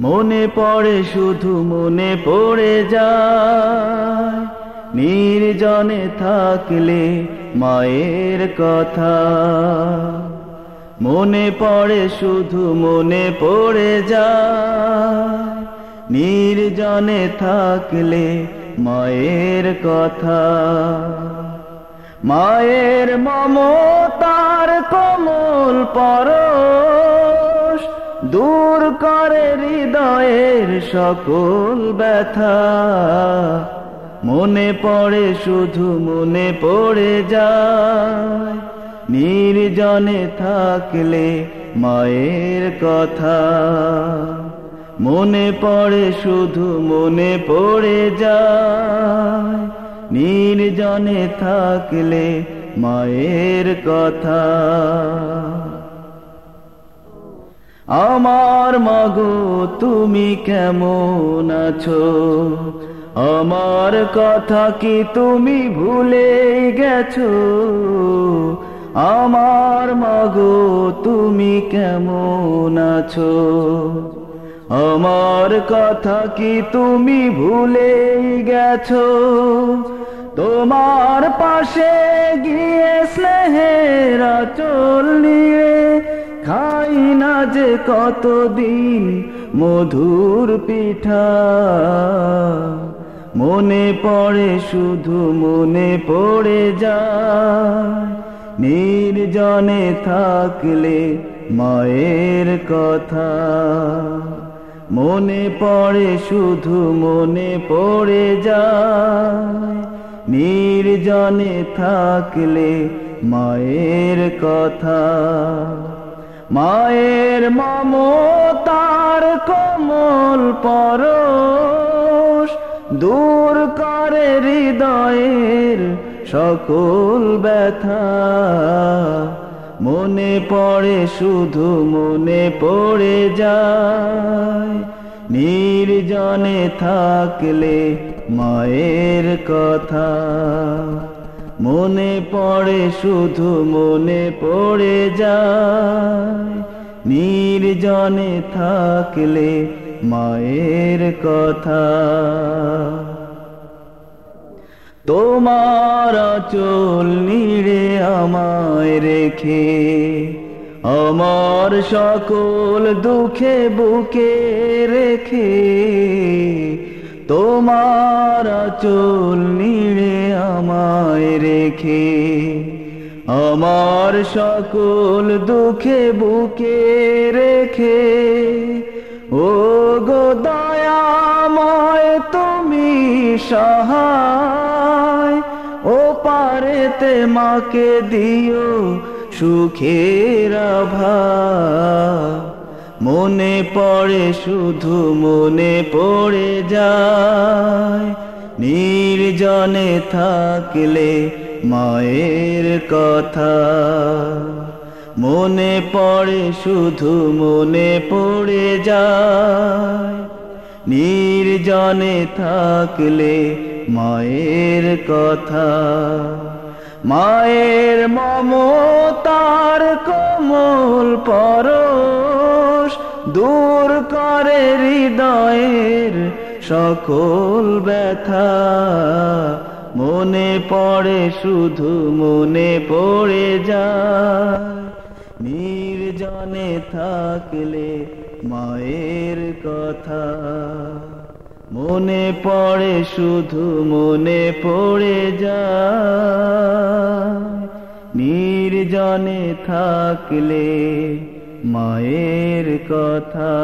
মনে পড়ে শুধু মনে পড়ে যায়। নির্জনে থাকলে মায়ের কথা। মনে পড়ে শুধু মনে পড়ে যায়। নির্জনে থাকলে মায়ের কথা। মায়ের মমতার কমল পরশ দূর করে হৃদয়ের সকল ব্যথা। মনে পড়ে শুধু মনে পড়ে যায়। নির্জনে থাকলে মায়ের কথা। মনে পড়ে শুধু মনে পড়ে যায়। নির্জনে থাকলে মায়ের কথা। আমার মাগো, তুমি কেমন আছো? আমার কথা কি তুমি ভুলে গেছো? আমার মাগো, তুমি কেমন আছো? আমার কথা কি তুমি ভুলে গেছো? তোমার পাশে গিয়ে স্নেহের চল নিয়ে না যে কতদিন মধুর পিঠা। মনে পড়ে শুধু মনে পড়ে যায়। নির্জনে থাকলে মায়ের কথা। মনে পড়ে শুধু মনে পড়ে যায়। নির্জনে থাকলে মায়ের কথা। মায়ের মমতার কমল পরশ, দূর করে হৃদয়ের সকল ব্যথা। মনে পড়ে শুধু মনে পড়ে যায়, নির্জনে থাকলে মায়ের কথা। মনে পড়ে, শুধু মনে পড়ে যায়। নির্জনে থাকলে মায়ের কথা। তোমার চোল নিড়ে আমায় রেখে, আমার সকল দুঃখে বুকে রেখে, তোমার চোল নিড়ে আমায় রেখে আমার সকল দুঃখে বুকে রেখে। ও গো দয়াময়, তুমি সহায়। ও পারেতে মাকে দিও সুখের মনে পড়ে, শুধু মনে পড়ে যায়। নির্জনে থাকলে মায়ের কথা। মনে পড়ে, শুধু মনে পড়ে যায়। নির্জনে থাকলে মায়ের কথা। মায়ের মমতার কোমল পরশ দূর করে হৃদয়ের সকল ব্যথা মনে পড়ে, শুধু মনে পড়ে যায়। নির্জনে থাকলে মায়ের কথা মনে পড়ে, শুধু মনে পড়ে যায়। নির্জনে থাকলে মায়ের কথা